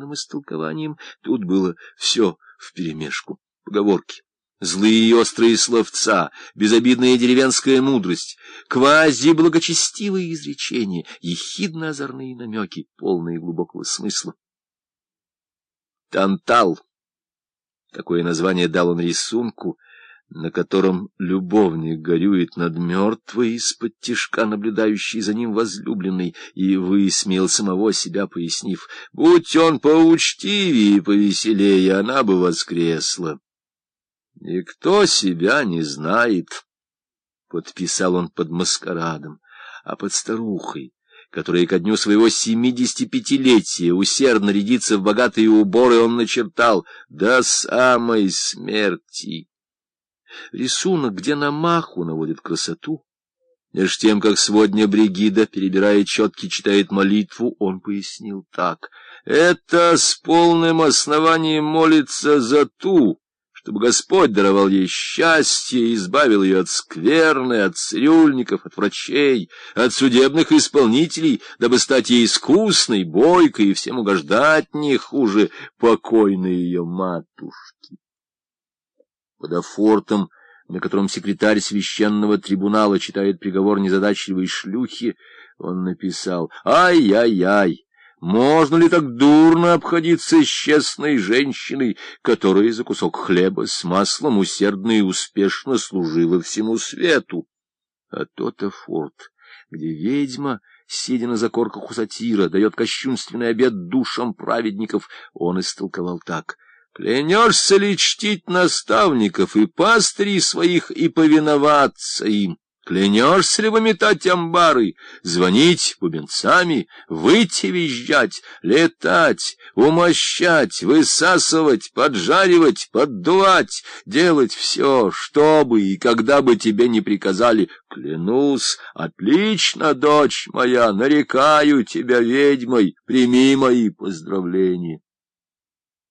собственным истолкованием. Тут было все вперемешку. Поговорки. Злые и острые словца, безобидная деревенская мудрость, квази-благочестивые изречения, ехидно-озорные намеки, полные глубокого смысла. Тантал. Такое название дал он рисунку, на котором любовник горюет над мертвой, из-под тишка наблюдающей за ним возлюбленной, и высмеял самого себя, пояснив, «Будь он поучтивее и повеселее, она бы воскресла». «Никто себя не знает», — подписал он под маскарадом, а под старухой, которая ко дню своего семидесятипятилетия усердно рядится в богатые уборы, он начертал «до самой смерти». Рисунок, где на маху наводит красоту. Меж тем, как сегодня Бригида, перебирая четки, читает молитву, он пояснил так. «Это с полным основанием молится за ту, чтобы Господь даровал ей счастье избавил ее от скверны, от цирюльников, от врачей, от судебных исполнителей, дабы стать ей искусной, бойкой и всем угождать не хуже покойной ее матушки» под афортом, на котором секретарь священного трибунала читает приговор незадачливой шлюхи, он написал «Ай-яй-яй! Можно ли так дурно обходиться с честной женщиной, которая за кусок хлеба с маслом усердно и успешно служила всему свету?» А тот афорт, где ведьма сидя на закорках у сатира, дает кощунственный обед душам праведников, он истолковал так — Клянешься ли чтить наставников и пастырей своих и повиноваться им? Клянешься ли выметать амбары, звонить бубенцами, выйти визжать, летать, умощать, высасывать, поджаривать, поддувать, делать все, что бы и когда бы тебе не приказали? Клянусь, отлично, дочь моя, нарекаю тебя ведьмой, прими мои поздравления.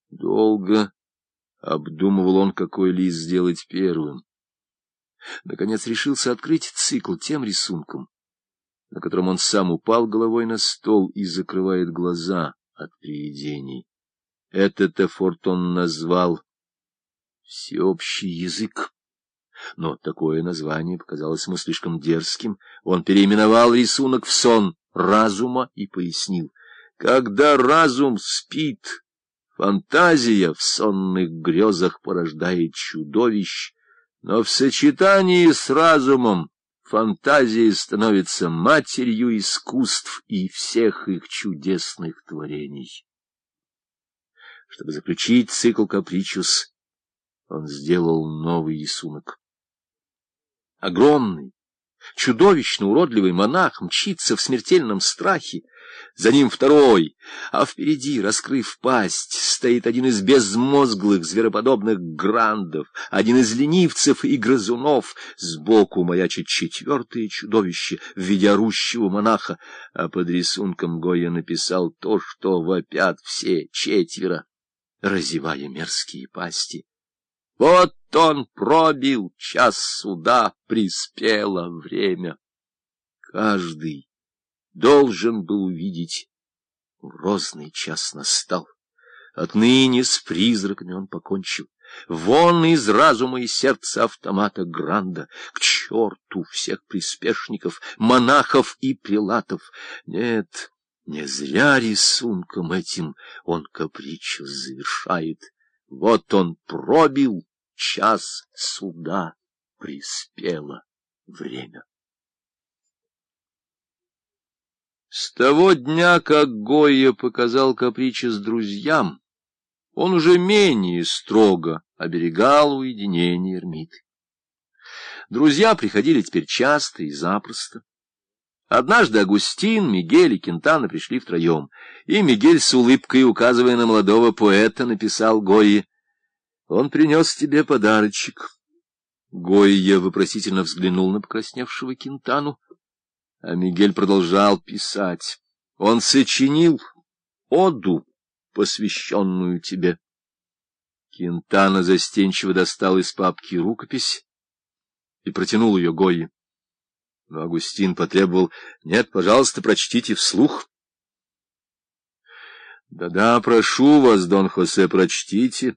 Долго обдумывал он, какой лист сделать первым. Наконец решился открыть цикл тем рисунком, на котором он сам упал головой на стол и закрывает глаза от привидений. Этот эфорт он назвал «Всеобщий язык». Но такое название показалось ему слишком дерзким. Он переименовал рисунок в сон разума и пояснил. Когда разум спит, Фантазия в сонных грезах порождает чудовищ, но в сочетании с разумом фантазия становится матерью искусств и всех их чудесных творений. Чтобы заключить цикл «Капричус», он сделал новый рисунок. Огромный, чудовищно уродливый монах мчится в смертельном страхе, за ним второй, а впереди, раскрыв пасть, стоит один из безмозглых звероподобных грандов, один из ленивцев и грызунов, сбоку маячит четвертое чудовище в виде орущего монаха, а под рисунком Гоя написал то, что вопят все четверо, разевая мерзкие пасти. Вот он пробил час суда, приспело время. Каждый должен был увидеть. Грозный час настал. Отныне с призраками он покончил. Вон из разума и сердца автомата Гранда, к черту всех приспешников, монахов и прилатов. Нет, не зря рисунком этим он капричу завершает. Вот он пробил час суда, приспело время. С того дня, как Гойя показал Капричес друзьям, он уже менее строго оберегал уединение эрмиты. Друзья приходили теперь часто и запросто. Однажды Агустин, Мигель и Кентана пришли втроем, и Мигель с улыбкой, указывая на молодого поэта, написал Гойе, «Он принес тебе подарочек». Гойя вопросительно взглянул на покрасневшего Кентану. А Мигель продолжал писать. Он сочинил оду, посвященную тебе. Кентана застенчиво достал из папки рукопись и протянул ее Гойе. Но Агустин потребовал, «Нет, пожалуйста, прочтите вслух». Да-да, прошу вас, Дон Хосе, прочтите.